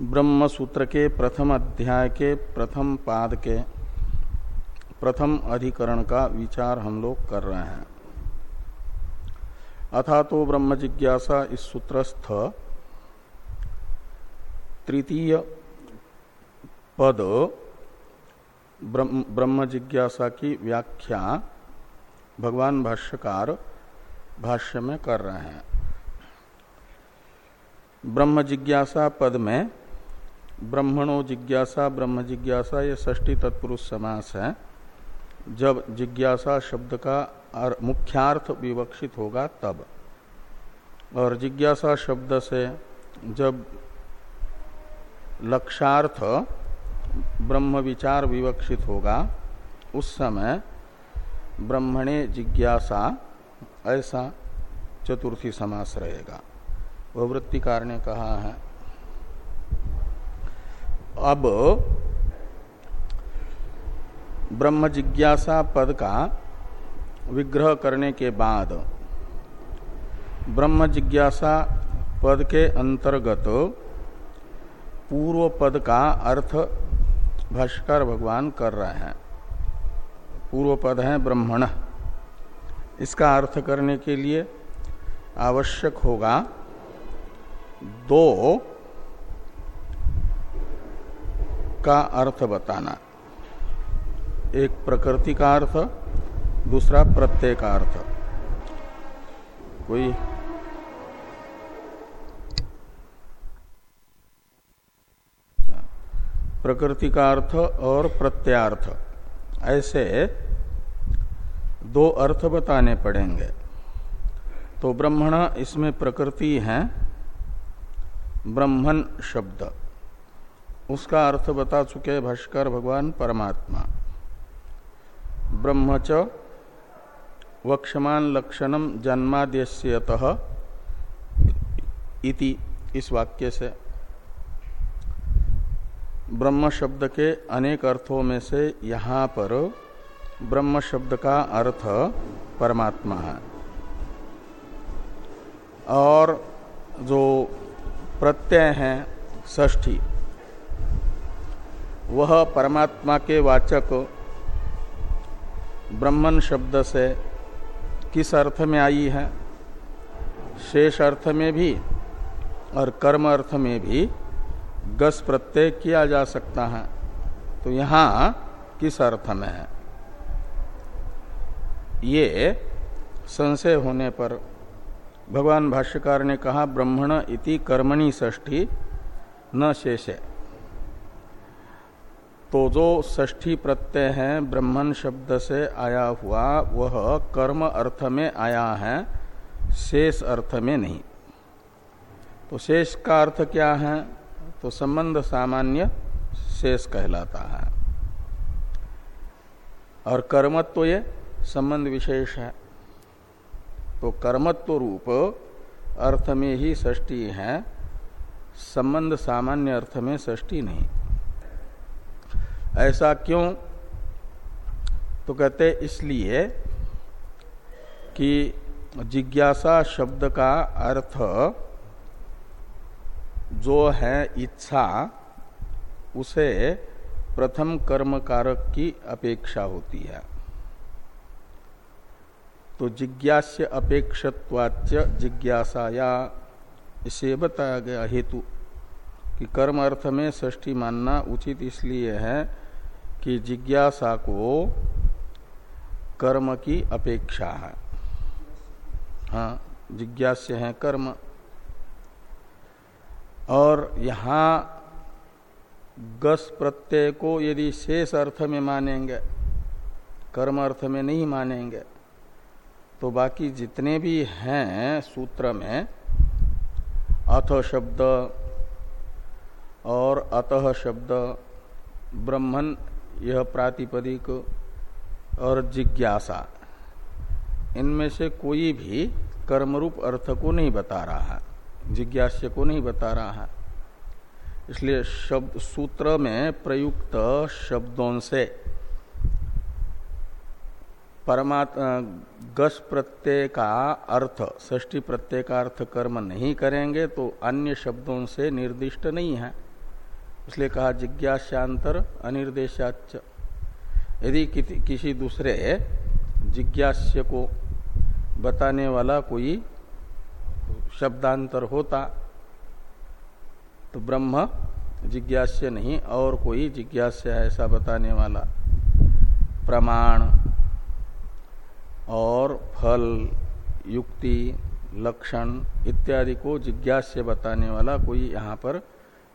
ब्रह्म सूत्र के प्रथम अध्याय के प्रथम पाद के प्रथम अधिकरण का विचार हम लोग कर रहे हैं। अथा तो ब्रह्म जिज्ञासा इस सूत्रस्थ तृतीय पद ब्रह्म जिज्ञासा की व्याख्या भगवान भाष्यकार भाष्य में कर रहे हैं। ब्रह्म जिज्ञासा पद में ब्रह्मणो जिज्ञासा ब्रह्म जिज्ञासा ये षष्टी तत्पुरुष समास है। जब जिज्ञासा शब्द का मुख्यार्थ विवक्षित होगा तब। और जिज्ञासा शब्द से जब लक्षार्थ ब्रह्म विचार विवक्षित होगा, उस समय ब्रह्मणे जिज्ञासा, ऐसा चतुर्थी समास रहेगा। वह वृत्तिकार ने कहा है। अब ब्रह्म जिज्ञासा पद का विग्रह करने के बाद ब्रह्म जिज्ञासा पद के अंतर्गत पूर्व पद का अर्थ भाष्कर भगवान कर रहे हैं। पूर्व पद है ब्रह्मण। इसका अर्थ करने के लिए आवश्यक होगा दो का अर्थ बताना। एक प्रकृति का अर्थ, दूसरा प्रत्यय का अर्थ। कोई प्रकृति का अर्थ और प्रत्यार्थ। ऐसे दो अर्थ बताने पड़ेंगे। तो ब्रह्मण इसमें प्रकृति है, ब्रह्मन शब्द। उसका अर्थ बता चुके भाष्कर भगवान परमात्मा। ब्रह्म च वक्षमान लक्षणम जन्माद्यत इति इस वाक्य से। ब्रह्म शब्द के अनेक अर्थों में से यहाँ पर ब्रह्म शब्द का अर्थ परमात्मा है। और जो प्रत्यय है ष्ठी वह परमात्मा के वाचक ब्रह्मन शब्द से किस अर्थ में आई है? शेष अर्थ में भी और कर्म अर्थ में भी गस प्रत्यय किया जा सकता है। तो यहाँ किस अर्थ में है? ये संशय होने पर भगवान भाष्यकार ने कहा, ब्रह्मण इति कर्मणि ष्ठी न शेषे। तो जो ष्ठी प्रत्यय है ब्रह्मण शब्द से आया हुआ, वह कर्म अर्थ में आया है, शेष अर्थ में नहीं। तो शेष का अर्थ क्या है? तो संबंध सामान्य शेष कहलाता है। और कर्मत्व तो ये संबंध विशेष है। तो कर्मत्व रूप अर्थ में ही षष्टी है, संबंध सामान्य अर्थ में षष्टी नहीं। ऐसा क्यों? तो कहते इसलिए कि जिज्ञासा शब्द का अर्थ जो है इच्छा, उसे प्रथम कर्म कारक की अपेक्षा होती है। तो जिज्ञास्य अपेक्षत्वाच्य जिज्ञासाया, इसे बताया गया हेतु कि कर्म अर्थ में षष्ठी मानना उचित इसलिए है कि जिज्ञासा को कर्म की अपेक्षा है। हाँ जिज्ञास्य है कर्म। और यहाँ गस प्रत्यय को यदि शेष अर्थ में मानेंगे, कर्म अर्थ में नहीं मानेंगे तो बाकी जितने भी हैं सूत्र में, अथ शब्द और अतः शब्द, ब्रह्मन यह प्रातिपदिक और जिज्ञासा। इनमें से कोई भी कर्मरूप अर्थ को नहीं बता रहा है जिज्ञास्य को नहीं बता रहा। है इसलिए शब्द सूत्र में प्रयुक्त शब्दों से परमात्मा गस प्रत्यय का अर्थ ष्टी प्रत्यय का अर्थ कर्म नहीं करेंगे तो अन्य शब्दों से निर्दिष्ट नहीं है। इसलिए कहा, जिज्ञासांतर अनिर्देशाच यदि किसी दूसरे जिज्ञास्य को बताने वाला कोई शब्दांतर होता तो ब्रह्म जिज्ञास्य नहीं, और कोई जिज्ञास्य ऐसा बताने वाला प्रमाण और फल, युक्ति, लक्षण इत्यादि को जिज्ञास्य बताने वाला कोई यहाँ पर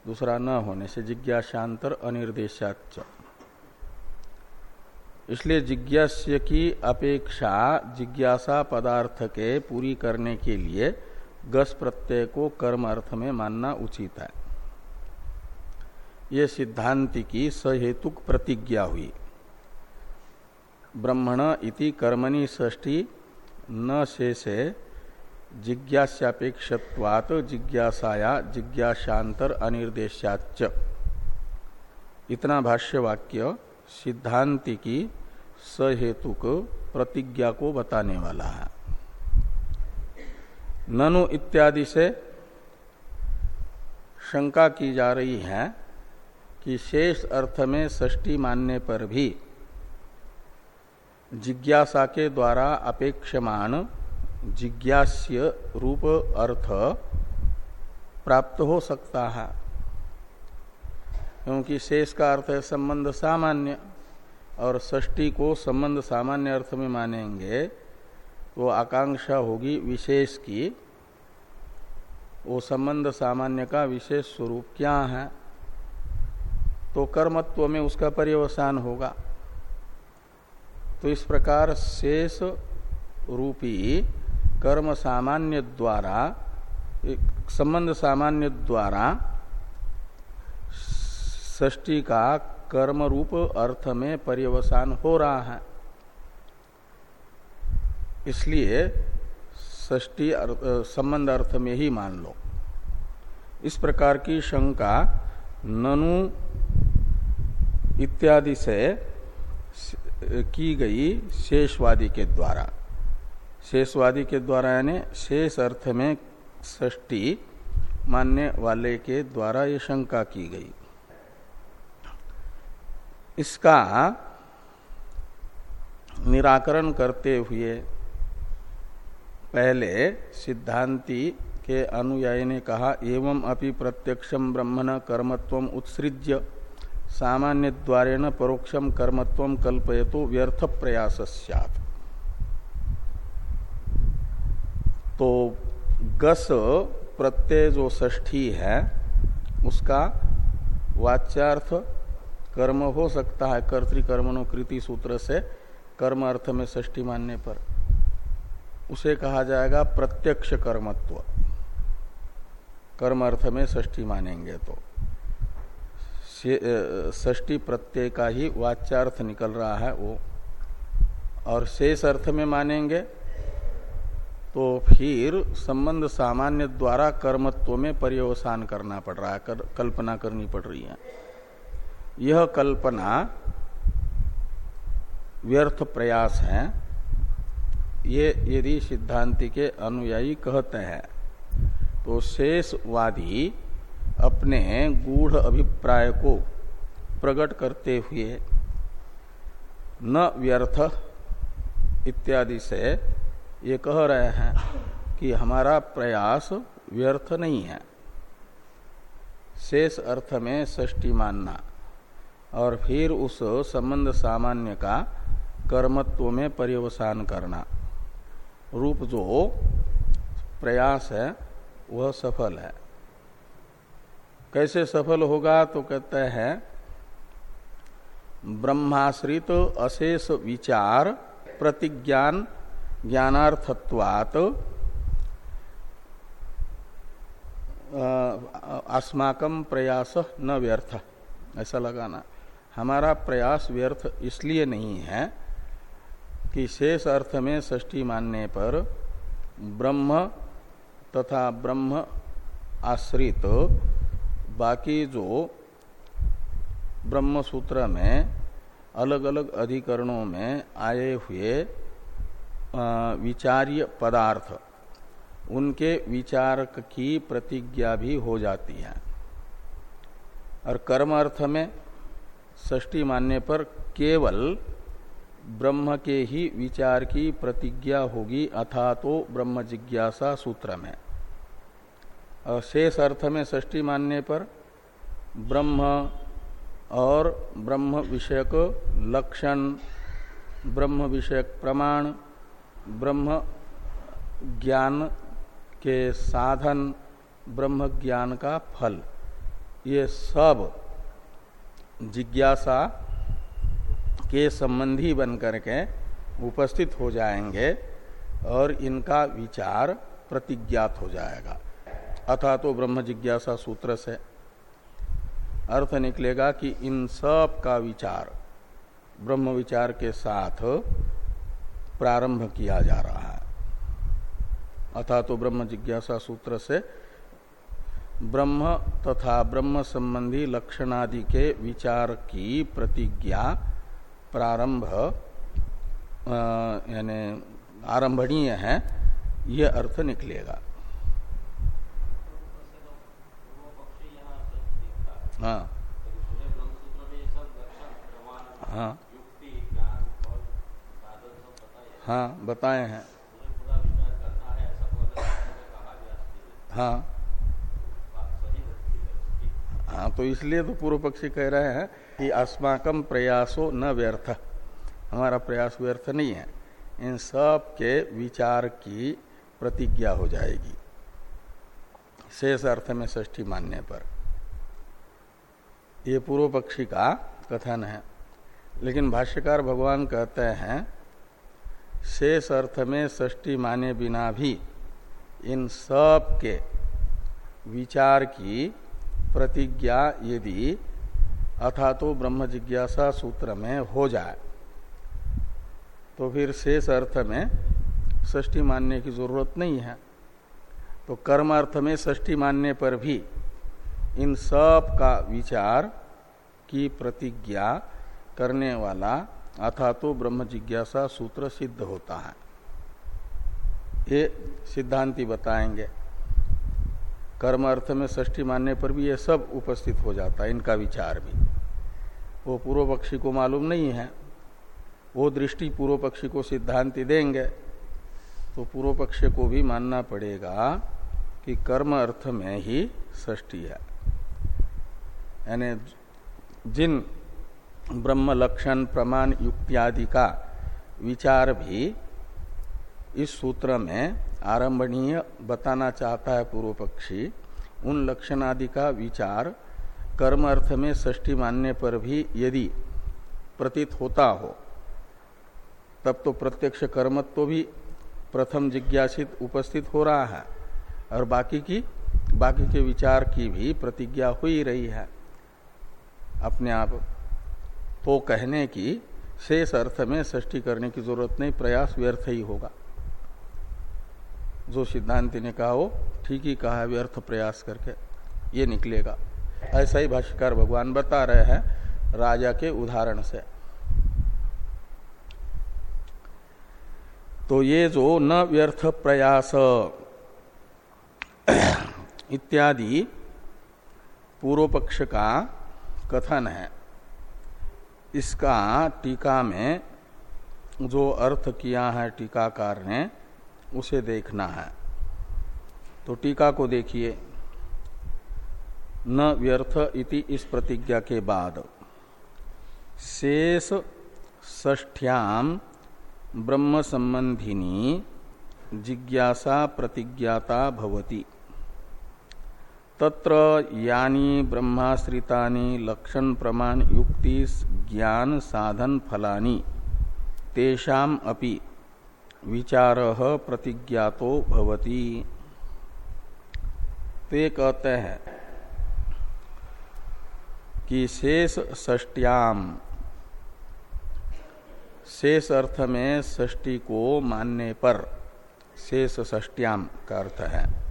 दूसरा न होने से जिज्ञासांतर अनिर्देशाच इसलिए जिज्ञास्य की अपेक्षा जिज्ञासा पदार्थ के पूरी करने के लिए गस प्रत्यय को कर्म अर्थ में मानना उचित है। ये सिद्धांति की सहेतुक प्रतिज्ञा हुई। ब्रह्मण इति कर्मणि ष्टी न शेषे जिज्ञासापेक्षत्वात जिज्ञासाया जिज्ञासांतर अनिर्देशाच इतना भाष्य वाक्य सिद्धांति की सहेतुक प्रतिज्ञा को बताने वाला है। ननु इत्यादि से शंका की जा रही है कि शेष अर्थ में षष्टि मानने पर भी जिज्ञासा के द्वारा अपेक्षमान जिज्ञास्य रूप अर्थ प्राप्त हो सकता है। क्योंकि शेष का अर्थ है संबंध सामान्य और षष्टि को संबंध सामान्य अर्थ में मानेंगे तो आकांक्षा होगी विशेष की। वो संबंध सामान्य का विशेष स्वरूप क्या है? तो कर्मत्व में उसका पर्यवसान होगा। तो इस प्रकार शेष रूपी कर्म सामान्य द्वारा, एक संबंध सामान्य द्वारा षष्टि का कर्म रूप अर्थ में पर्यवसान हो रहा है। इसलिए षष्टि संबंध अर्थ में ही मान लो। इस प्रकार की शंका, ननु इत्यादि से, की गई शेषवादी के द्वारा। शेषवादी के द्वारा, यानी शेष अर्थ में षष्टि मानने वाले के द्वारा ये शंका की गई। इसका निराकरण करते हुए पहले सिद्धांति के अनुयायी ने कहा, एवं अपि प्रत्यक्षम ब्रह्मण कर्मत्व उत्सृज्य सामान्य द्वारेण परोक्षम कर्मत्व कल्पयतो व्यर्थ प्रयास तो गस प्रत्यय जो ष्ठी है, उसका वाच्यार्थ कर्म हो सकता है कर्तिकर्मणो कृति सूत्र से कर्म अर्थ में ष्ठी मानने पर। उसे कहा जाएगा प्रत्यक्ष कर्मत्व। कर्म अर्थ में ष्ठी मानेंगे तो। ष्टी प्रत्यय का ही वाच्यार्थ निकल रहा है वो। और शेष अर्थ में मानेंगे तो फिर संबंध सामान्य द्वारा कर्मत्व में पर्यवसान करना पड़ रहा है कर, कल्पना करनी पड़ रही है। यह कल्पना व्यर्थ प्रयास है। ये यदि सिद्धांति के अनुयायी कहते हैं तो शेषवादी अपने गूढ़ अभिप्राय को प्रकट करते हुए न व्यर्थ इत्यादि से ये कह रहे हैं कि हमारा प्रयास व्यर्थ नहीं है। शेष अर्थ में षष्टि मानना और फिर उस संबंध सामान्य का कर्मत्व में पर्यवसान करना। रूप जो प्रयास है, वह सफल है। कैसे सफल होगा तो कहते हैं, ब्रह्माश्रित अशेष विचार प्रतिज्ञान ज्ञानार्थत्वात अस्माकम प्रयास न व्यर्थ। ऐसा लगाना। हमारा प्रयास व्यर्थ इसलिए नहीं है कि शेष अर्थ में षष्ठी मानने पर ब्रह्म तथा ब्रह्म आश्रित बाकी जो ब्रह्म सूत्र में अलग अलग अधिकरणों में आए हुए विचार्य पदार्थ। उनके विचारक की प्रतिज्ञा भी हो जाती है। और कर्म अर्थ में षष्टी मानने पर केवल ब्रह्म के ही विचार की प्रतिज्ञा होगी अथा तो ब्रह्म जिज्ञासा सूत्र में। और शेष अर्थ में षष्टी मानने पर ब्रह्म और ब्रह्म विषयक लक्षण, ब्रह्म विषयक प्रमाण ब्रह्म ज्ञान के साधन, ब्रह्म ज्ञान का फल। ये सब जिज्ञासा के संबंधी बन करके उपस्थित हो जाएँगे और इनका विचार प्रतिज्ञात हो जाएगा। अथा तो ब्रह्म जिज्ञासा सूत्र से अर्थ निकलेगा कि इन सब का विचार, ब्रह्म विचार के साथ प्रारंभ किया जा रहा है। अथा तो ब्रह्म जिज्ञासा सूत्र से ब्रह्म तथा ब्रह्म संबंधी लक्षणादि के विचार की प्रतिज्ञा प्रारंभ यानी आरंभणीय है यह अर्थ निकलेगा। हाँ। हाँ। हाँ बताए हैं। हाँ। हाँ तो इसलिए तो पूर्व पक्षी कह रहे हैं कि अस्माकम प्रयासो न व्यर्थ। हमारा प्रयास व्यर्थ नहीं है। इन सब के विचार की प्रतिज्ञा हो जाएगी। शेष अर्थ में ष्ठी मानने पर। ये पूर्व पक्षी का कथन है। लेकिन भाष्यकार भगवान कहते हैं शेष अर्थ में षष्टि माने बिना भी इन सब के विचार की प्रतिज्ञा यदि अथा तो ब्रह्म जिज्ञासा सूत्र में हो जाए तो फिर शेष अर्थ में षष्टि मानने की ज़रूरत नहीं है। तो कर्म अर्थ में षष्टि मानने पर भी इन सब का विचार की प्रतिज्ञा करने वाला अथा तो ब्रह्म जिज्ञासा सूत्र सिद्ध होता है। ये सिद्धांति बताएँगे। कर्म अर्थ में षष्ठी मानने पर भी ये सब उपस्थित हो जाता है, इनका विचार भी। वो पूर्व पक्षी को मालूम नहीं है। वो दृष्टि पूर्व पक्षी को सिद्धांति देंगे तो पूर्व पक्ष को भी मानना पड़ेगा कि कर्म अर्थ में ही षष्ठी है। यानी जिन ब्रह्म लक्षण प्रमाण युक्त्यादि का विचार भी इस सूत्र में आरंभणीय बताना चाहता है पूर्व पक्षी उन लक्षण आदि का विचार कर्म अर्थ में षष्ठी मानने पर भी यदि प्रतीत होता हो, तब तो प्रत्यक्ष कर्मत्व तो भी प्रथम जिज्ञासित उपस्थित हो रहा है, और बाकी की, बाकी के विचार की भी प्रतिज्ञा हो ही रही है। अपने आप तो कहने की शेष अर्थ में सृष्टि करने की ज़रूरत नहीं, प्रयास व्यर्थ ही होगा। जो सिद्धांति ने कहा, वो ठीक ही कहा व्यर्थ प्रयास करके ये निकलेगा। ऐसा ही भाष्यकार भगवान बता रहे हैं, राजा के उदाहरण से। तो ये जो न व्यर्थ प्रयास इत्यादि पूर्व पक्ष का कथन है इसका टीका में जो अर्थ किया है टीकाकार ने, उसे देखना है। तो टीका को देखिए। न व्यर्थ इति इस प्रतिज्ञा के बाद। शेष ष्ठ्याम ब्रह्म संबंधिनी जिज्ञासा प्रतिज्ञाता भवती। तत्र यानी ब्रह्माश्रितानि लक्षण प्रमाण युक्ति ज्ञान साधन फलानि। तेषाम अपि विचार प्रतिज्ञातो भवति। ते कहते हैं कि शेष षष्ट्याम, शेष अर्थ में षष्टि को मानने पर शेष षष्ट्याम का अर्थ है।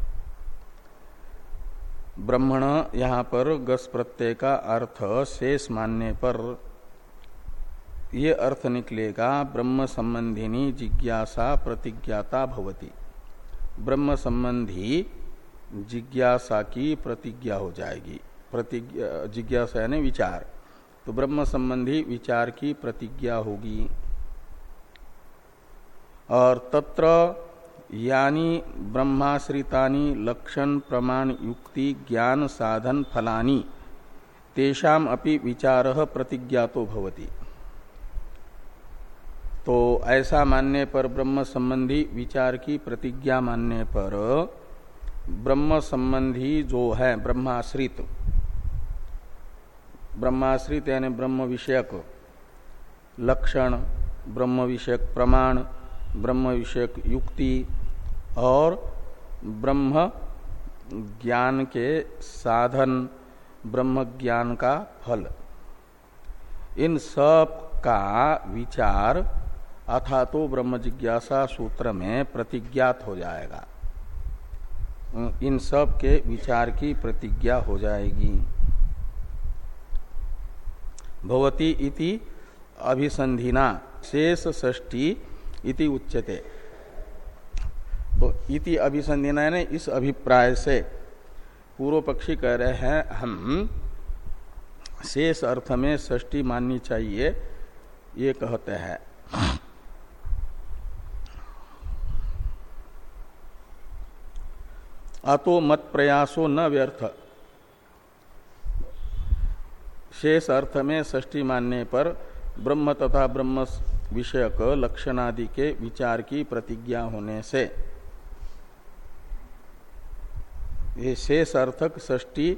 ब्रह्मण यहाँ पर गस प्रत्यय का अर्थ शेष मानने पर ये अर्थ निकलेगा, ब्रह्म संबंधिनी जिज्ञासा प्रतिज्ञाता भवती। ब्रह्म संबंधी जिज्ञासा की प्रतिज्ञा हो जाएगी। प्रतिज्ञा, जिज्ञासा यानी विचार। तो ब्रह्म संबंधी विचार की प्रतिज्ञा होगी। और तत्र यानी ब्रह्माश्रितानि लक्षण प्रमाण युक्ति ज्ञान साधन फलानी तेषाम अपि विचार प्रतिज्ञातो भवति। तो ऐसा मानने पर ब्रह्म संबंधी विचार की प्रतिज्ञा मानने पर ब्रह्म संबंधी जो है, ब्रह्माश्रित ब्रह्माश्रित यानी ब्रह्म विषयक लक्षण, ब्रह्म विषयक प्रमाण ब्रह्म विषयक युक्ति और ब्रह्म ज्ञान के साधन, ब्रह्म ज्ञान का फल। इन सब का विचार अथा तो ब्रह्म जिज्ञासा सूत्र में प्रतिज्ञात हो जाएगा। इन सब के विचार की प्रतिज्ञा हो जाएगी। भवती इति अभिसंधिना, शेष षष्टी इति उच्यते। तो इति अभिसंधिना ने इस अभिप्राय से पूर्व पक्षी कह रहे हैं हम शेष अर्थ में षष्टी माननी चाहिए। ये कहते हैं। अतो मत प्रयासो न व्यर्थ। शेष अर्थ में षष्टि मानने पर ब्रह्म तथा ब्रह्म विषयक लक्षणादि के विचार की प्रतिज्ञा होने से। ये शेष अर्थक षष्टि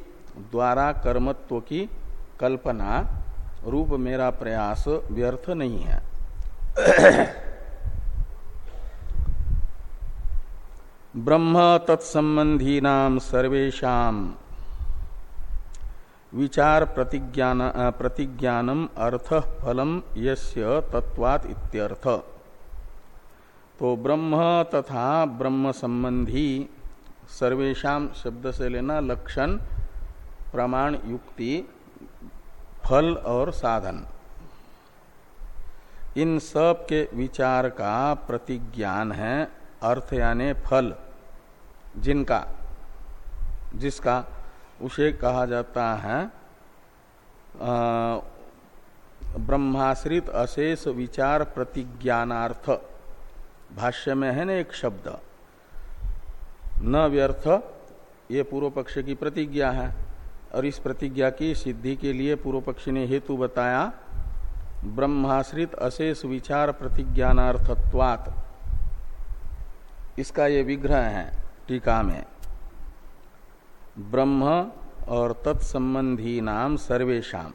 द्वारा कर्मत्व की कल्पना रूप मेरा प्रयास व्यर्थ नहीं है। ब्रह्म तत्संबंधी नाम सर्वेशा विचार प्रतिज्ञान प्रतिज्ञानम अर्थ फलम यस्य तत्वात इत्यर्थ। तो ब्रह्म तथा ब्रह्म संबंधी सर्वेशा शब्द से लेना लक्षण, प्रमाण, युक्ति, फल और साधन। इन सब के विचार का प्रतिज्ञान है अर्थ यानी फल, जिनका, जिसका उसे कहा जाता है ब्रह्माश्रित अशेष विचार प्रतिज्ञानार्थ। भाष्य में है ना एक शब्द। न व्यर्थ, ये पूर्व पक्ष की प्रतिज्ञा है, और इस प्रतिज्ञा की सिद्धि के लिए पूर्व पक्षी ने हेतु बताया, ब्रह्माश्रित अशेष विचार प्रतिज्ञानार्थत्वात्। इसका ये विग्रह है टीका में। ब्रह्म और तत्संबंधी नाम सर्वेशम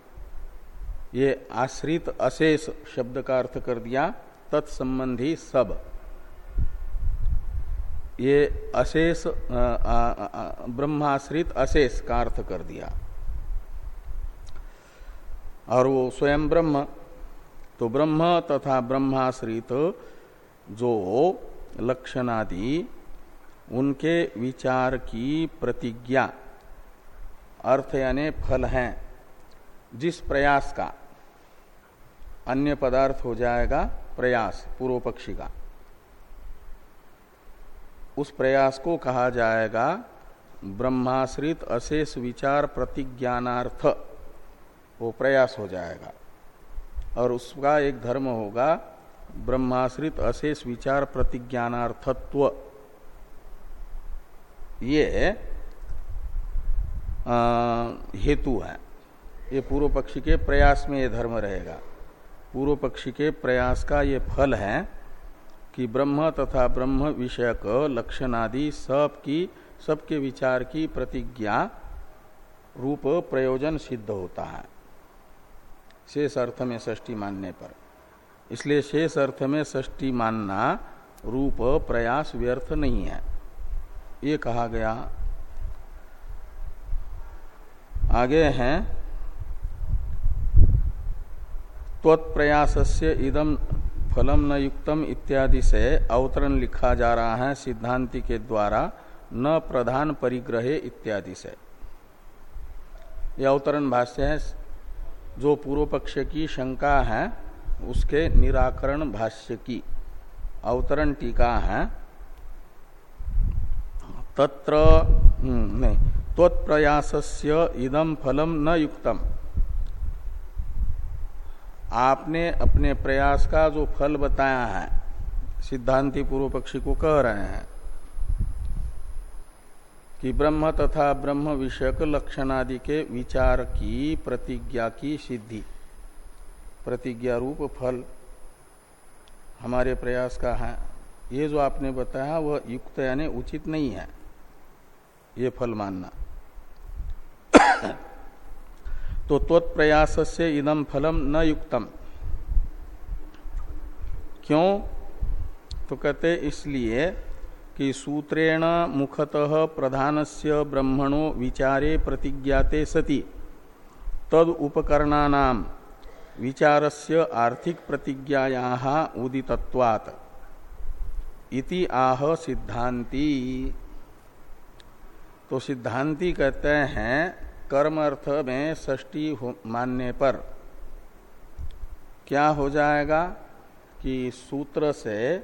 ये आश्रित अशेष शब्द का अर्थ कर दिया, तत्संबंधी सब। ये अशेष ब्रह्माश्रित अशेष का अर्थ कर दिया। और वो स्वयं ब्रह्म तो ब्रह्म तथा ब्रह्माश्रित जो लक्षणादि उनके विचार की प्रतिज्ञा, अर्थ यानी फल है, जिस प्रयास का। अन्य पदार्थ हो जाएगा प्रयास, पूर्व पक्षी का। उस प्रयास को कहा जाएगा ब्रह्माश्रित अशेष विचार प्रतिज्ञानार्थ। वो प्रयास हो जाएगा। और उसका एक धर्म होगा ब्रह्माश्रित अशेष विचार प्रतिज्ञानार्थत्व। ये हेतु है। ये पूर्व पक्षी के प्रयास में ये धर्म रहेगा। पूर्व पक्षी के प्रयास का ये फल है कि ब्रह्म तथा ब्रह्म विषयक लक्षण आदि सब की, सबके विचार की प्रतिज्ञा रूप प्रयोजन सिद्ध होता है। शेष अर्थ में षष्टि मानने पर। इसलिए शेष अर्थ में षष्टि मानना रूप प्रयास व्यर्थ नहीं है। ये कहा गया, आगे हैं त्वत्प्रयास इदम फलम न युक्तम इत्यादि से अवतरण लिखा जा रहा है सिद्धांति के द्वारा, न प्रधान परिग्रहे इत्यादि से। यह अवतरण भाष्य है, जो पूर्व पक्ष की शंका है, उसके निराकरण भाष्य की अवतरण टीका है। तत्र हम्म, नहीं त्वत्प्रयासस्य इदम फलम न युक्तम। आपने अपने प्रयास का जो फल बताया है सिद्धांति पूर्व पक्षी को कह रहे हैं कि ब्रह्म तथा ब्रह्म विषयक लक्षणादि के विचार की प्रतिज्ञा की सिद्धि प्रतिज्ञा रूप फल हमारे प्रयास का है। ये जो आपने बताया वह युक्त यानी उचित नहीं है। ये फल मानना। तो त्वत्प्रयास से इदम फलम न युक्तम। क्यों? तो कहते इसलिए कि सूत्रेण मुखतः प्रधानस्य ब्रह्मणो विचारे प्रतिज्ञाते सति। तद उपकरणानाम विचारस्य आर्थिक प्रतिज्ञाया उदितत्वात्। इति आह सिद्धांती तो सिद्धांती कहते हैं कर्म अर्थ में षष्टी मानने पर। क्या हो जाएगा कि सूत्र से,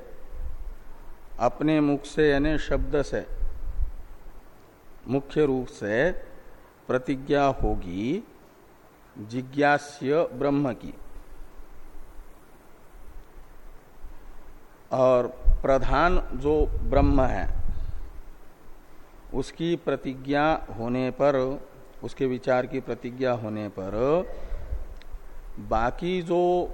अपने मुख से, यानी शब्द से, मुख्य रूप से प्रतिज्ञा होगी जिज्ञास्य ब्रह्म की। और प्रधान जो ब्रह्म है उसकी प्रतिज्ञा होने पर, उसके विचार की प्रतिज्ञा होने पर, बाकी जो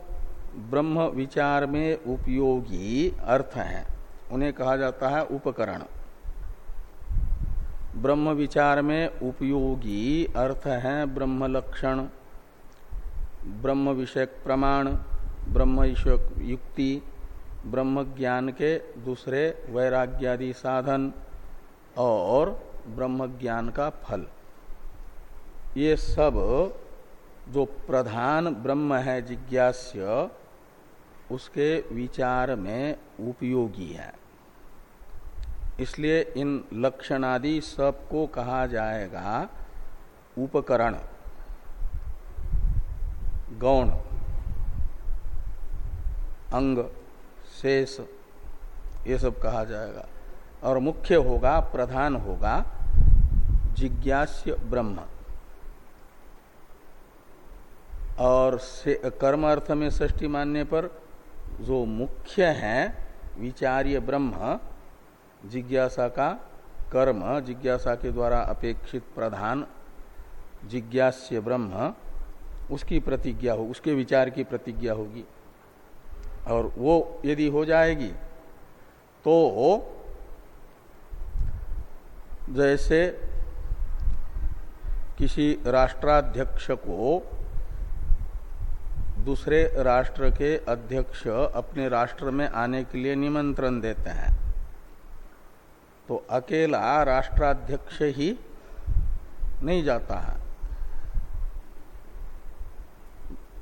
ब्रह्म विचार में उपयोगी अर्थ हैं, उन्हें कहा जाता है उपकरण। ब्रह्म विचार में उपयोगी अर्थ है ब्रह्म लक्षण, ब्रह्म विषयक प्रमाण, ब्रह्म युक्ति, ब्रह्म ज्ञान के दूसरे वैराग्यादि साधन और ब्रह्म ज्ञान का फल। ये सब जो प्रधान ब्रह्म है जिज्ञास्य, उसके विचार में उपयोगी है। इसलिए इन लक्षणादि सबको कहा जाएगा उपकरण, गौण, अंग, शेष, ये सब कहा जाएगा। और मुख्य होगा, प्रधान होगा, जिज्ञास्य ब्रह्म। और कर्म अर्थ में ष्टी मानने पर जो मुख्य है, विचार्य ब्रह्म, जिज्ञासा का कर्म, जिज्ञासा के द्वारा अपेक्षित प्रधान, जिज्ञास्य ब्रह्म, उसकी प्रतिज्ञा हो, उसके विचार की प्रतिज्ञा होगी। और वो यदि हो जाएगी तो जैसे किसी राष्ट्राध्यक्ष को दूसरे राष्ट्र के अध्यक्ष अपने राष्ट्र में आने के लिए निमंत्रण देते हैं। तो अकेला राष्ट्राध्यक्ष ही नहीं जाता है।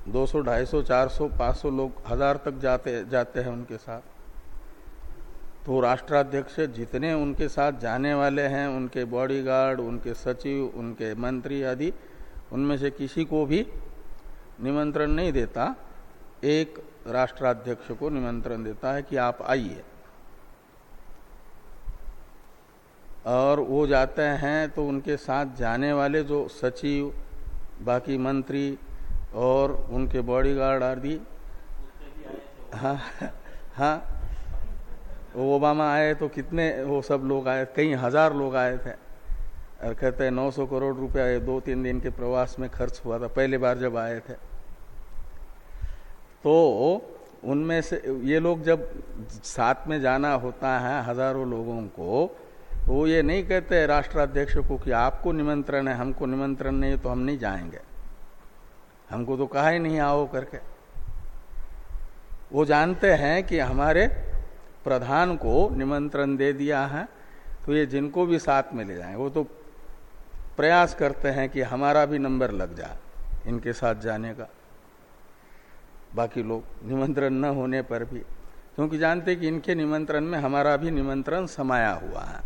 200, 250, 400, 500 लोग हज़ार तक जाते जाते हैं उनके साथ। तो राष्ट्राध्यक्ष जितने उनके साथ जाने वाले हैं, उनके बॉडीगार्ड उनके सचिव, उनके मंत्री आदि, उनमें से किसी को भी निमंत्रण नहीं देता। एक राष्ट्राध्यक्ष को निमंत्रण देता है कि आप आइए। और वो जाते हैं तो उनके साथ जाने वाले जो सचिव, बाकी मंत्री और उनके बॉडीगार्ड आदि हाँ हाँ ओबामा आए तो कितने वो सब लोग आए, कई हज़ार लोग आए थे। और कहते हैं 900 करोड़ रुपया ये दो तीन दिन के प्रवास में खर्च हुआ था, पहले बार जब आए थे। तो उनमें से ये लोग जब साथ में जाना होता है हज़ारों लोगों को, वो ये नहीं कहते राष्ट्राध्यक्ष को कि आपको निमंत्रण है, हमको निमंत्रण नहीं है तो हम नहीं जाएँगे। हमको तो कहा ही नहीं आओ करके। वो जानते हैं कि हमारे प्रधान को निमंत्रण दे दिया है तो ये जिनको भी साथ में ले जाए, वो तो प्रयास करते हैं कि हमारा भी नंबर लग जाए इनके साथ जाने का। बाकी लोग निमंत्रण न होने पर भी, क्योंकि जानते कि इनके निमंत्रण में हमारा भी निमंत्रण समाया हुआ है।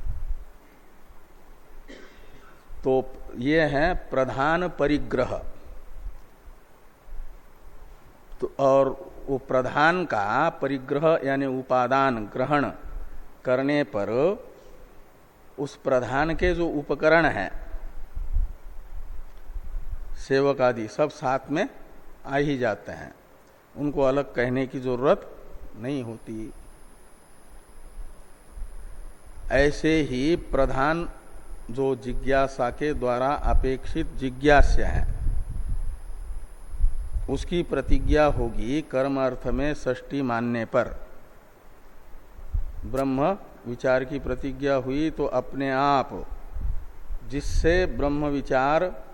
तो ये है प्रधान परिग्रह। तो और वो प्रधान का परिग्रह यानी उपादान ग्रहण करने पर उस प्रधान के जो उपकरण है, सेवक आदि, सब साथ में आ ही जाते हैं। उनको अलग कहने की ज़रूरत नहीं होती। ऐसे ही प्रधान जो जिज्ञासा के द्वारा अपेक्षित जिज्ञास्य है उसकी प्रतिज्ञा होगी कर्म अर्थ में षष्टी मानने पर। ब्रह्म विचार की प्रतिज्ञा हुई तो अपने आप, जिससे ब्रह्म विचार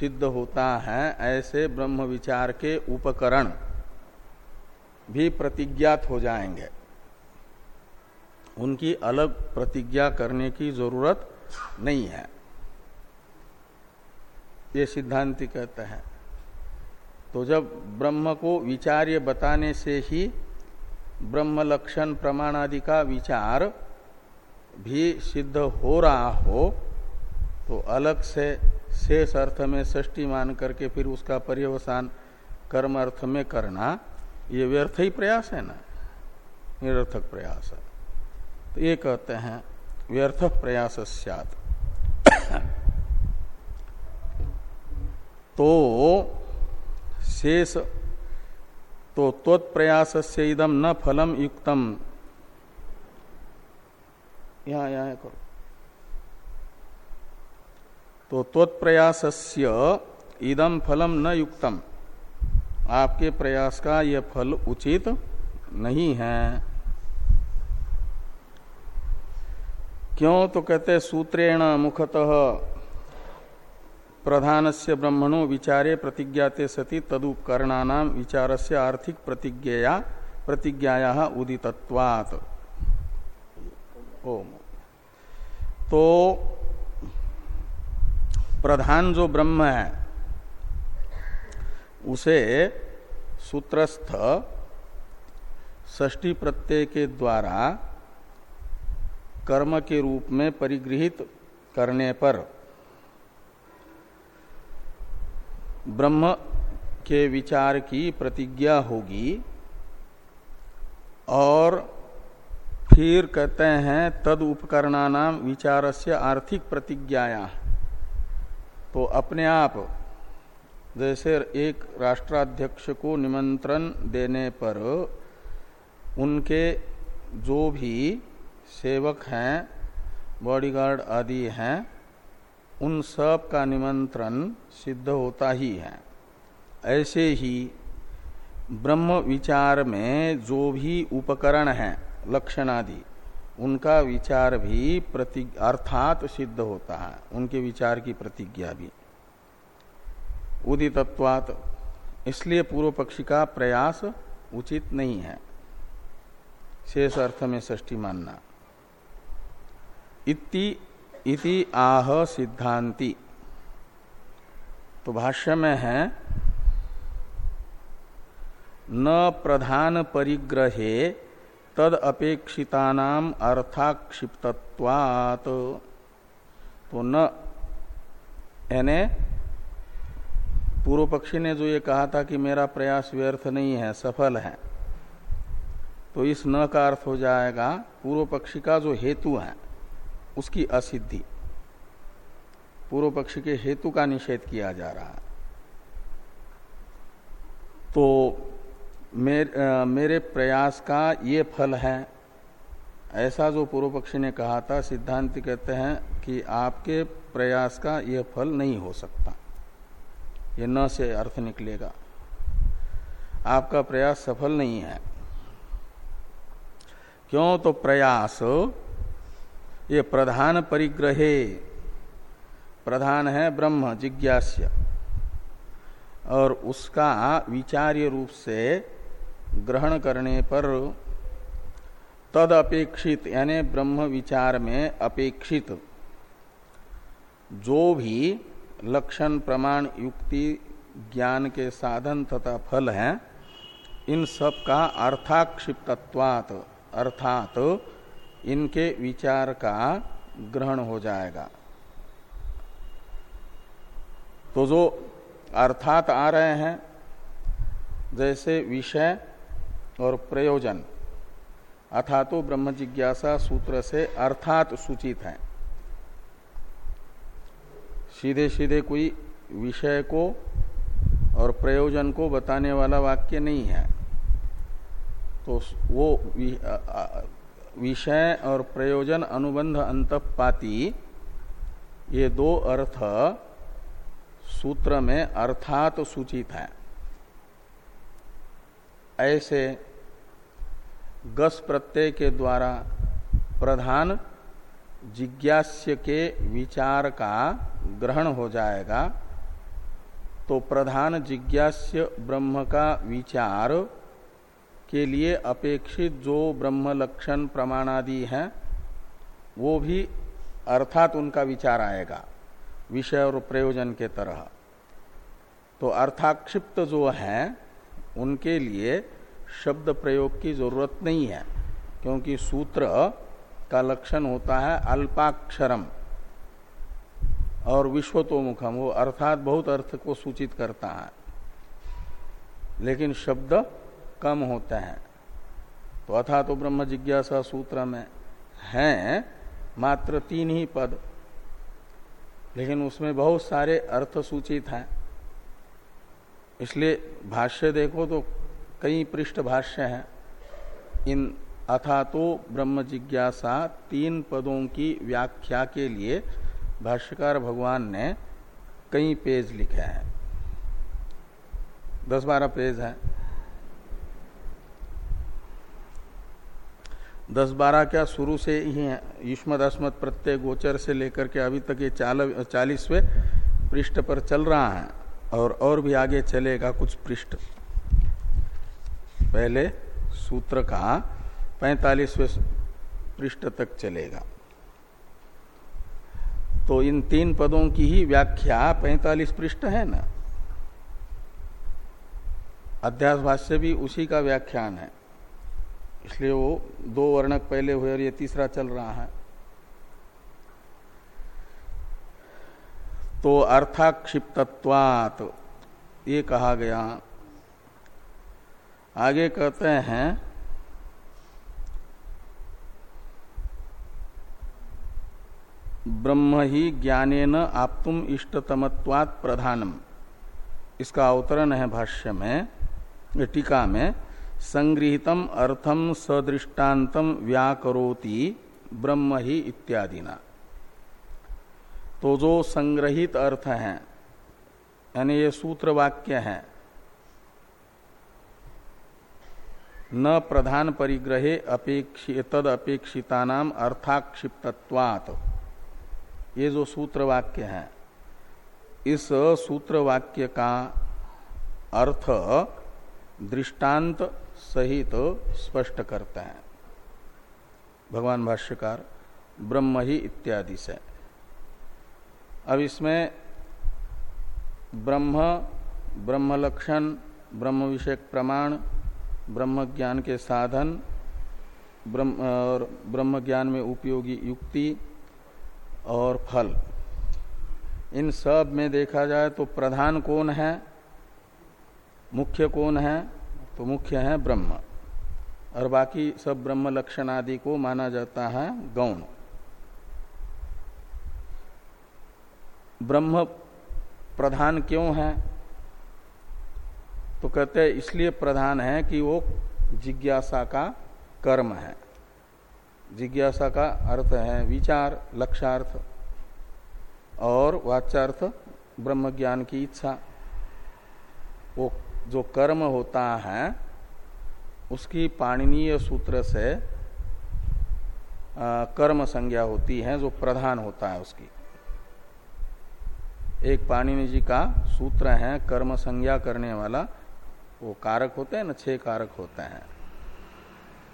सिद्ध होता है, ऐसे ब्रह्म विचार के उपकरण भी प्रतिज्ञात हो जाएँगे। उनकी अलग प्रतिज्ञा करने की ज़रूरत नहीं है। ये सिद्धांति कहते हैं। तो जब ब्रह्म को विचार्य बताने से ही ब्रह्म लक्षण, प्रमाण आदि का विचार भी सिद्ध हो रहा हो तो अलग से शेष अर्थ में षष्टि मान करके फिर उसका पर्यवसान कर्म अर्थ में करना, ये व्यर्थ ही प्रयास है ना? निरर्थक प्रयास है। तो ये कहते हैं, व्यर्थ प्रयास तो शेष तो त्वत्प्रयास से इदम न फलम युक्तम। यहाँ यहाँ करो। तो त्वत्प्रयास इदम फलम न युक्तम। आपके प्रयास का यह फल उचित नहीं है। क्यों? तो कहते सूत्रेण मुखतः प्रधान से ब्रह्मणो विचारे प्रतिज्ञाते सती तदुपकरणा विचार से आर्थिक प्रतिज्ञा प्रतिज्ञाया उदितत्वात्। ओम। तो प्रधान जो ब्रह्म है, उसे सूत्रस्थ षष्टी प्रत्यय के द्वारा कर्म के रूप में परिगृहित करने पर ब्रह्म के विचार की प्रतिज्ञा होगी और फिर कहते हैं तद उपकरणानाम विचार से आर्थिक प्रतिज्ञाया। तो अपने आप, जैसे एक राष्ट्राध्यक्ष को निमंत्रण देने पर उनके जो भी सेवक हैं बॉडीगार्ड आदि हैं उन सब का निमंत्रण सिद्ध होता ही है। ऐसे ही ब्रह्म विचार में जो भी उपकरण है, लक्षण आदि, उनका विचार भी प्रति, अर्थात सिद्ध होता है। उनके विचार की प्रतिज्ञा भी। उदितत्वात, इसलिए पूर्व पक्षी का प्रयास उचित नहीं है। शेष अर्थ में षष्ठी मानना। इति इति आह सिद्धांति। तो भाष्य में है, न प्रधान परिग्रहे तद अपेक्षितानाम अर्थाक्षिप्तत्वात्। तो न, यानी पूर्व पक्षी ने जो ये कहा था कि मेरा प्रयास व्यर्थ नहीं है, सफल है तो इस न का अर्थ हो जाएगा पूर्व पक्षी का जो हेतु है। उसकी असिद्धि। पूर्व पक्ष के हेतु का निषेध किया जा रहा है। तो मेर, आ, मेरे प्रयास का ये फल है। ऐसा जो पूर्व पक्षी ने कहा था सिद्धांत कहते हैं कि आपके प्रयास का यह फल नहीं हो सकता। यह न से अर्थ निकलेगा। आपका प्रयास सफल नहीं है। क्यों? तो प्रयास ये प्रधान परिग्रहे। प्रधान है ब्रह्म, जिज्ञास्य। और उसका विचार्य रूप से ग्रहण करने पर तद अपेक्षित यानी ब्रह्म विचार में अपेक्षित, जो भी लक्षण, प्रमाण, युक्ति, ज्ञान के साधन तथा फल हैं, इन सब का अर्थाक्षिप्तत्वात, अर्थात इनके विचार का ग्रहण हो जाएगा। तो जो अर्थात आ रहे हैं, जैसे विषय और प्रयोजन अथा तो ब्रह्म जिज्ञासा सूत्र से अर्थात सूचित है। सीधे सीधे कोई विषय को और प्रयोजन को बताने वाला वाक्य नहीं है। तो वो विषय और प्रयोजन अनुबंध अंतपाती, ये दो अर्थ सूत्र में अर्थात तो सूचित है। ऐसे गस प्रत्यय के द्वारा प्रधान जिज्ञास्य के विचार का ग्रहण हो जाएगा तो प्रधान जिज्ञास्य ब्रह्म का विचार के लिए अपेक्षित जो ब्रह्म लक्षण प्रमाणादि है, वो भी अर्थात उनका विचार आएगा, विषय और प्रयोजन के तरह। तो अर्थाक्षिप्त जो है, उनके लिए शब्द प्रयोग की ज़रूरत नहीं है, क्योंकि सूत्र का लक्षण होता है अल्पाक्षरम और विश्वतोमुखम, वो अर्थात बहुत अर्थ को सूचित करता है। लेकिन शब्द कम होते हैं। तो अथा तो ब्रह्म जिज्ञासा सूत्र में है, मात्र तीन ही पद। लेकिन उसमें बहुत सारे अर्थ सूचित हैं। इसलिए भाष्य देखो तो कई पृष्ठ भाष्य हैं। इन अथा तो ब्रह्म जिज्ञासा तीन पदों की व्याख्या के लिए भाष्यकार भगवान ने कई पेज लिखे हैं। दस बारह पेज हैं। दस बारह क्या शुरू से ही है। युष्मद, अस्मद, प्रत्यय, गोचर से लेकर के अभी तक ये चालीसवें पृष्ठ पर चल रहा है और और भी आगे चलेगा कुछ पृष्ठ। पहले सूत्र का पैतालीसवें पृष्ठ तक चलेगा। तो इन तीन पदों की ही व्याख्या पैतालीस पृष्ठ है ना? अध्यास भाष्य भी उसी का व्याख्यान है। इसलिए वो दो वर्णक पहले हुए और ये तीसरा चल रहा है। तो अर्थाक्षिप्तत्वात, ये कहा गया। आगे कहते हैं, ब्रह्म ही ज्ञानेन आप्तुम इष्टतमत्वात् प्रधानम। इसका अवतरण है भाष्य में टीका में। संगृहितम अर्थम सदृष्टान्तम व्याकरोति ब्रह्म ही इत्यादि ना तो जो संग्रहित अर्थ है, यानी ये सूत्र वाक्य है, न प्रधान परिग्रहे अपेक्षि तद अपेक्षिता नाम अर्थाक्षिप्तत्वात्। ये जो सूत्र वाक्य है, इस सूत्र वाक्य का अर्थ दृष्टांत सहित तो स्पष्ट करते हैं। भगवान भाष्यकार, ब्रह्म ही इत्यादि से। अब इसमें ब्रह्म ब्रह्म लक्षण, ब्रह्म विषयक प्रमाण, ब्रह्म ज्ञान के साधन, ब्रह्म, और ब्रह्म ज्ञान में उपयोगी युक्ति और फल। इन सब में देखा जाए तो प्रधान कौन है? मुख्य कौन है? तो मुख्य है ब्रह्म। और बाकी सब ब्रह्म लक्षण आदि को माना जाता है गौण। ब्रह्म प्रधान क्यों है? तो कहते हैं, इसलिए प्रधान है कि वो जिज्ञासा का कर्म है। जिज्ञासा का अर्थ है विचार, लक्षार्थ और वाचार्थ ब्रह्म ज्ञान की इच्छा। वो जो कर्म होता है, उसकी पाणनीय सूत्र से कर्म संज्ञा होती है, जो प्रधान होता है उसकी। एक पाणिनि जी का सूत्र है, कर्म संज्ञा करने वाला। वो कारक होते हैं ना, छह कारक होते हैं।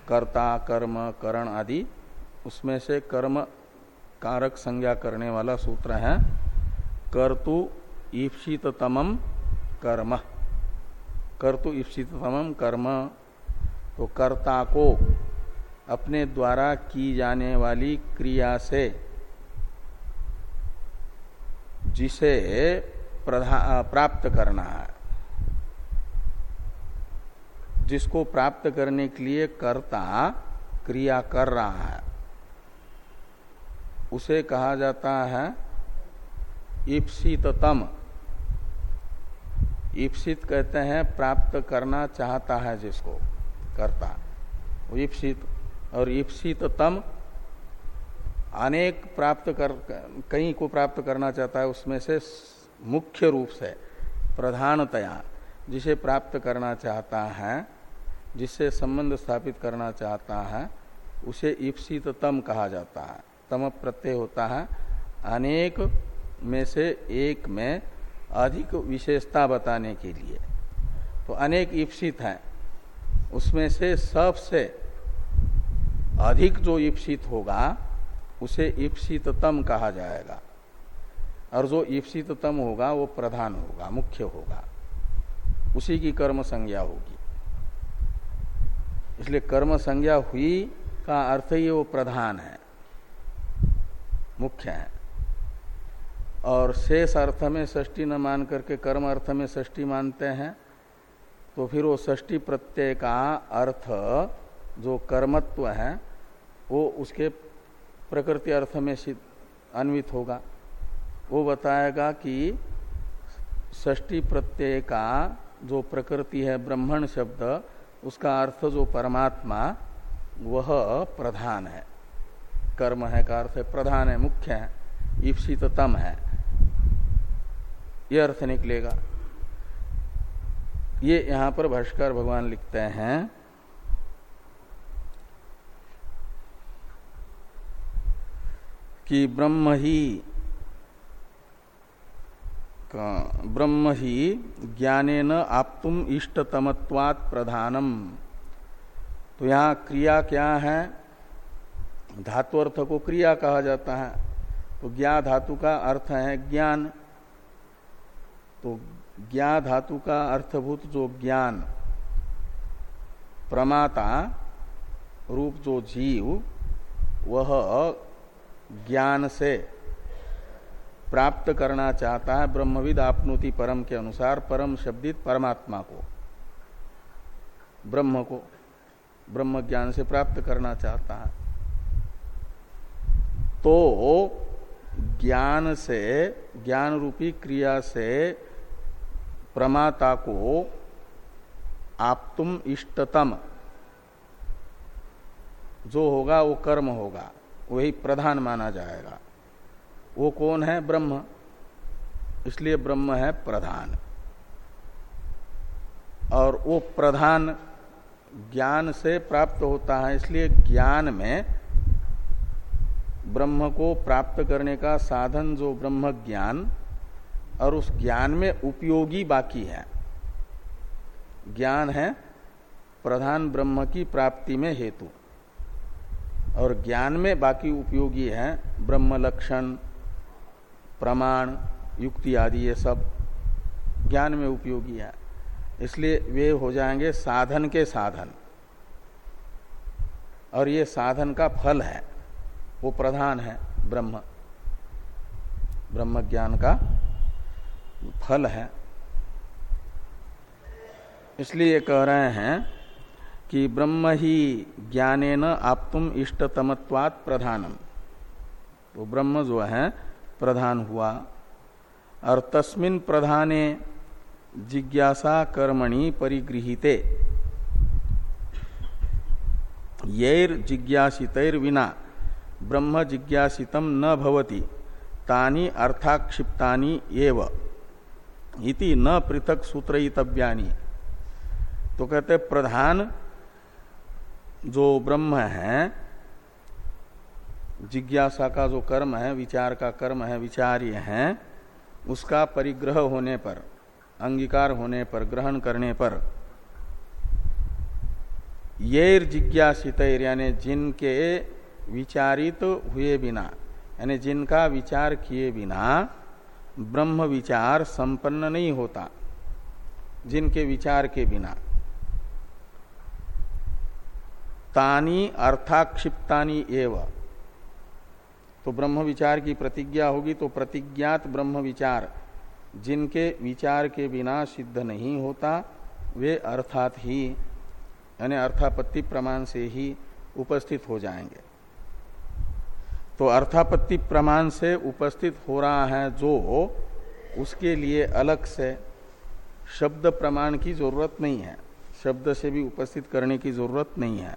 कर्ता, कर्म, करण आदि, उसमें से कर्म कारक संज्ञा करने वाला सूत्र है, कर्तु ईप्सिततम कर्म। कर्तु इप्सितम कर्म। तो कर्ता को अपने द्वारा की जाने वाली क्रिया से, जिसे प्राप्त करना है। जिसको प्राप्त करने के लिए कर्ता क्रिया कर रहा है। उसे कहा जाता है ईप्सितम ईप्सित कहते हैं, प्राप्त करना चाहता है जिसको, करता। ईप्सित, और ईप्सित तम अनेक प्राप्त कर कई को प्राप्त करना चाहता है, उसमें से मुख्य रूप से, प्रधानतया, जिसे प्राप्त करना चाहता है, जिससे संबंध स्थापित करना चाहता है, उसे ईप्सित तम कहा जाता है। तम प्रत्यय होता है, अनेक में से एक में अधिक विशेषता बताने के लिए। तो अनेक ईप्सित हैं। उसमें से सबसे अधिक जो ईप्सित होगा, उसे ईप्सिततम कहा जाएगा। और जो ईप्सिततम होगा, वो प्रधान होगा, मुख्य होगा। उसी की कर्म संज्ञा होगी। इसलिए कर्म संज्ञा हुई का अर्थ ही वो प्रधान है, मुख्य है। और शेष अर्थ में षष्टी न मान करके कर्म अर्थ में षष्टी मानते हैं तो फिर वो षष्टी प्रत्यय का अर्थ, जो कर्मत्व है, वो उसके प्रकृति अर्थ में अन्वित होगा। वो बताएगा कि षष्टी प्रत्यय का जो प्रकृति है, ब्रह्मण शब्द, उसका अर्थ जो परमात्मा, वह प्रधान है। कर्म है का अर्थ है प्रधान है, मुख्य है, ईप्सिततम है। यह अर्थ निकलेगा। ये यहाँ पर भाष्कर भगवान लिखते हैं। कि ब्रह्म ही ब्रह्म ही ज्ञानेन आप्तुम इष्टतमत्वात् प्रधानम। तो यहाँ क्रिया क्या है? धातु अर्थ को क्रिया कहा जाता है। तो ज्ञा धातु का अर्थ है ज्ञान। तो ज्ञा धातु का अर्थभूत जो ज्ञान, प्रमाता रूप जो जीव, वह ज्ञान से प्राप्त करना चाहता है ब्रह्मविद आपनोति परम के अनुसार, परम शब्दित परमात्मा को, ब्रह्म को, ब्रह्म ज्ञान से प्राप्त करना चाहता है। तो ज्ञान से, ज्ञान रूपी क्रिया से प्रमाता को आप तुम इष्टतम। जो होगा, वो कर्म होगा, वही प्रधान माना जाएगा। वो कौन है? ब्रह्म। इसलिए ब्रह्म है प्रधान। और वो प्रधान ज्ञान से प्राप्त होता है, इसलिए ज्ञान में ब्रह्म को प्राप्त करने का साधन, जो ब्रह्म ज्ञान और उस ज्ञान में उपयोगी बाकी है। ज्ञान है प्रधान ब्रह्म की प्राप्ति में हेतु। और ज्ञान में बाकी उपयोगी है ब्रह्म लक्षण, प्रमाण, युक्ति आदि ये सब ज्ञान में उपयोगी है। इसलिए वे हो जाएँगे साधन के साधन। और ये साधन का फल है, वो प्रधान है ब्रह्म। ब्रह्म ज्ञान का फल है। इसलिए कह रहे हैं कि ब्रह्म ही ज्ञाने न आप तुम इष्टतमत्वात् प्रधानम। तो ब्रह्म जो है, प्रधान हुआ। और तस्मिन प्रधाने जिज्ञासा कर्मणि परिगृहिते। येर जिज्ञासितर विना ब्रह्म जिज्ञासितम न भवति, तानी अर्थाक्षिप्तानि एव। इति न पृथक सूत्रयितव्यानि। तो कहते प्रधान जो ब्रह्म है, जिज्ञासा का जो कर्म है, विचार का कर्म है, विचार्य है, उसका परिग्रह होने पर, अंगीकार होने पर, ग्रहण करने पर, येर जिज्ञासित यानी जिनके विचारित हुए बिना, यानी जिनका विचार किए बिना ब्रह्म विचार संपन्न नहीं होता, जिनके विचार के बिना। तानी अर्थाक्षिप्तानी एव। तो ब्रह्म विचार की प्रतिज्ञा होगी तो प्रतिज्ञात ब्रह्म विचार, जिनके विचार के बिना सिद्ध नहीं होता, वे अर्थात ही, यानी अर्थापत्ति प्रमाण से ही उपस्थित हो जाएँगे। तो अर्थापत्ति प्रमाण से उपस्थित हो रहा है जो उसके लिए अलग से शब्द प्रमाण की ज़रूरत नहीं है। शब्द से भी उपस्थित करने की ज़रूरत नहीं है।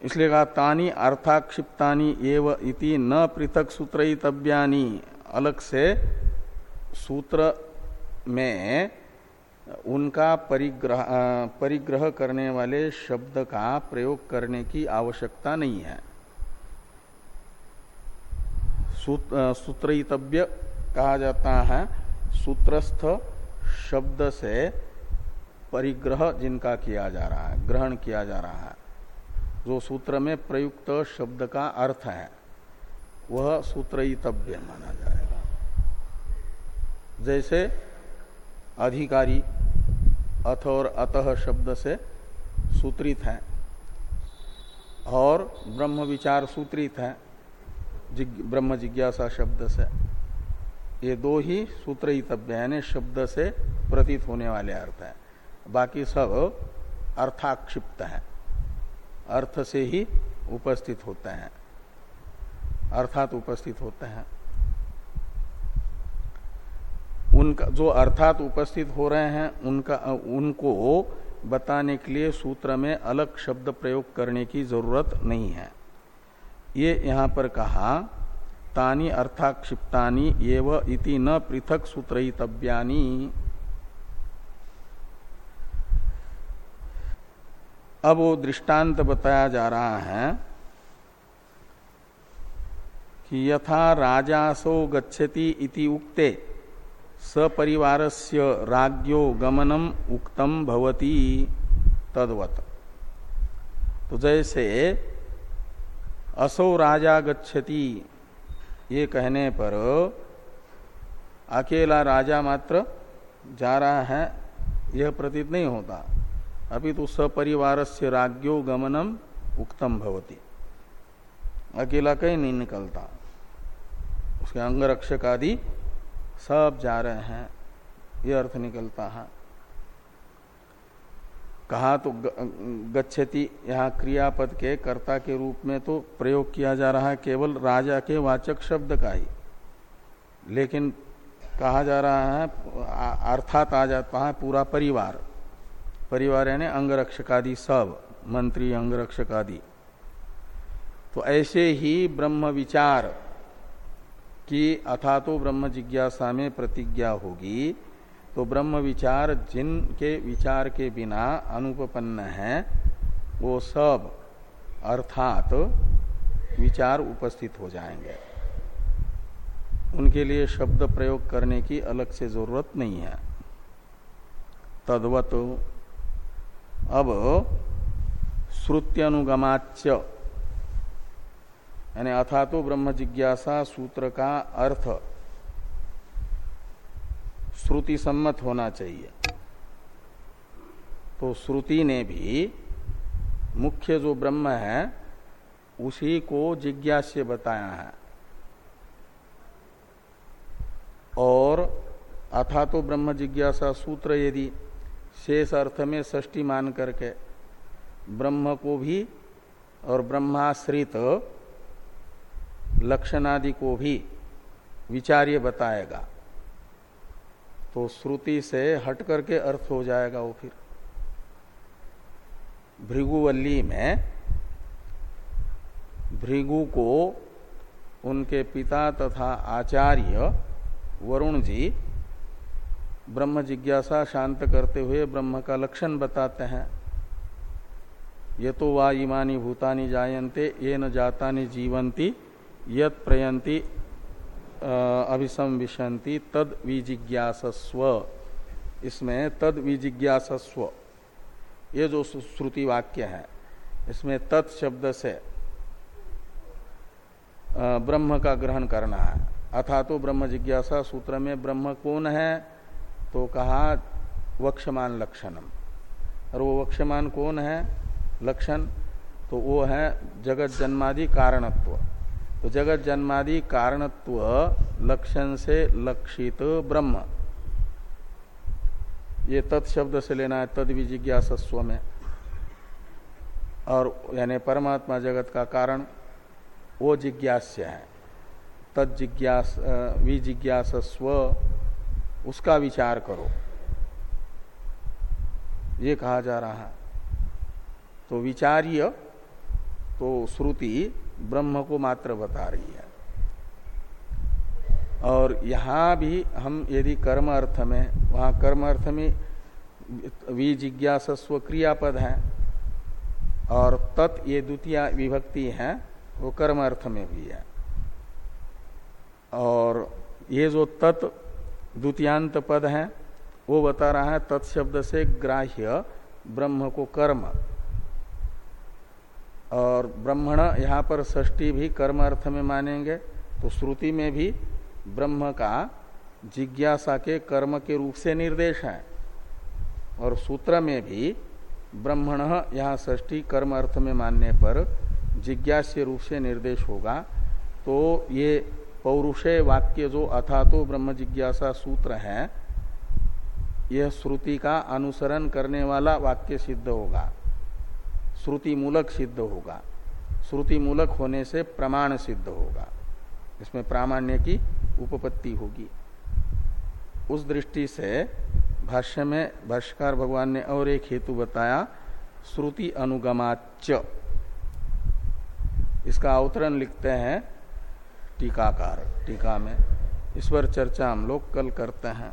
इसलिए कहा, तानी अर्थाक्षिप्तानी एव इति न पृथक सूत्रयितव्यानी। अलग से सूत्र में उनका परिग्रह परिग्रह करने वाले शब्द का प्रयोग करने की आवश्यकता नहीं है। सूत्रतव्य कहा जाता है, सूत्रस्थ शब्द से परिग्रह जिनका किया जा रहा है, ग्रहण किया जा रहा है। जो सूत्र में प्रयुक्त शब्द का अर्थ है, वह सूत्रतव्य माना जाएगा। जैसे अधिकारी अथ और अतः शब्द से सूत्रित है, और ब्रह्म विचार सूत्रित है ब्रह्म जिज्ञासा शब्द से। ये दो ही सूत्र तब्य यानी शब्द से प्रतीत होने वाले अर्थ है। बाकी सब अर्थाक्षिप्त है। अर्थ से ही उपस्थित होते हैं। अर्थात उपस्थित होते हैं। उनका जो अर्थात उपस्थित हो रहे हैं, उनका उनको बताने के लिए सूत्र में अलग शब्द प्रयोग करने की ज़रूरत नहीं है। ये यहाँ पर कहा, तानी अर्थाक्षिप्तानी एव इति न पृथक सूत्रयितव्यानी। अब वो दृष्टांत बताया जा रहा है कि यथा राजासो गच्छति इति उक्ते, सपरिवारस्य राज्यो गमनम उक्तम भवती, तदवत। तो जैसे असौ राजा गच्छति। ये कहने पर अकेला राजा मात्र जा रहा है, यह प्रतीत नहीं होता। अभी तो सपरिवार से राज्यो गमनम उक्तम भवती। अकेला कहीं नहीं निकलता। उसके अंगरक्षक आदि सब जा रहे हैं, ये अर्थ निकलता है। कहा तो गच्छति, यहाँ क्रियापद के कर्ता के रूप में तो प्रयोग किया जा रहा है केवल राजा के वाचक शब्द का ही। लेकिन कहा जा रहा है अर्थात आ जाता है पूरा परिवार। परिवार यानी अंगरक्षक आदि सब, मंत्री अंगरक्षक आदि तो ऐसे ही ब्रह्म विचार की अथा तो ब्रह्म जिज्ञासा में प्रतिज्ञा होगी। तो ब्रह्म विचार जिनके विचार के बिना अनुपन्न है, वो सब अर्थात विचार उपस्थित हो जाएँगे। उनके लिए शब्द प्रयोग करने की अलग से ज़रूरत नहीं है। तद्वत अब श्रुत्यनुगमाच्य, यानी अथा तो ब्रह्म जिज्ञासा सूत्र का अर्थ श्रुति सम्मत होना चाहिए। तो श्रुति ने भी मुख्य जो ब्रह्म है, उसी को जिज्ञास्य बताया है। और अथा तो ब्रह्म जिज्ञासा सूत्र यदि शेष अर्थ में षष्टि मान करके ब्रह्म को भी और ब्रह्माश्रित लक्षणादि को भी विचार्य बताएगा। तो श्रुति से हट करके अर्थ हो जाएगा वो फिर। भृगुवल्ली में भृगु को उनके पिता तथा आचार्य वरुण जी ब्रह्म जिज्ञासा शांत करते हुए ब्रह्म का लक्षण बताते हैं। ये तो वा इमानी भूतानी जायन्ते, ये न जाता जीवंती, यत प्रयंती अभिसंविशंति तद विजिज्ञासस्व। इसमें तद विजिज्ञासस्व। ये जो श्रुति वाक्य है, इसमें तत् शब्द से ब्रह्म का ग्रहण करना है। अथा तो ब्रह्म जिज्ञासा सूत्र में ब्रह्म कौन है? तो कहा, वक्षमान लक्षणम। और वो वक्षमान कौन है? लक्षण। तो वो है जगत जन्मादि कारणत्व। तो जगत जन्मादि कारणत्व, लक्षण से लक्षित ब्रह्म। ये तत्शब्द से लेना है, तद विजिज्ञासस्व में। और यानी परमात्मा जगत का कारण, वो जिज्ञास्य है। तद जिज्ञास विजिज्ञासस्व उसका विचार करो। ये कहा जा रहा है। तो विचार्य तो श्रुति ब्रह्म को मात्र बता रही है। और यहाँ भी हम यदि कर्म अर्थ में, वहाँ कर्म अर्थ में विजिज्ञासस्व क्रियापद है और तत् ये द्वितीय विभक्ति है, वो कर्म अर्थ में भी है। और ये जो तत् द्वितीयांत पद है, वो बता रहा है तत्शब्द से ग्राह्य ब्रह्म को कर्म। और ब्रह्मण यहाँ पर षष्टि भी कर्म अर्थ में मानेंगे तो श्रुति में भी ब्रह्म का जिज्ञासा के कर्म के रूप से निर्देश है। और सूत्र में भी ब्रह्मण यहाँ षष्टि कर्म अर्थ में मानने पर जिज्ञास्य रूप से निर्देश होगा। तो ये पौरुषे वाक्य जो अथा तो ब्रह्म जिज्ञासा सूत्र है, यह श्रुति का अनुसरण करने वाला वाक्य सिद्ध होगा। श्रुति मूलक सिद्ध होगा। श्रुति मूलक होने से प्रमाण सिद्ध होगा। इसमें प्रामाण्य की उपपत्ति होगी। उस दृष्टि से भाष्य में भाष्यकार भगवान ने और एक हेतु बताया, श्रुति अनुगमाच इसका अवतरण लिखते हैं टीकाकार, टीका में। इस पर चर्चा हम लोग कल करते हैं।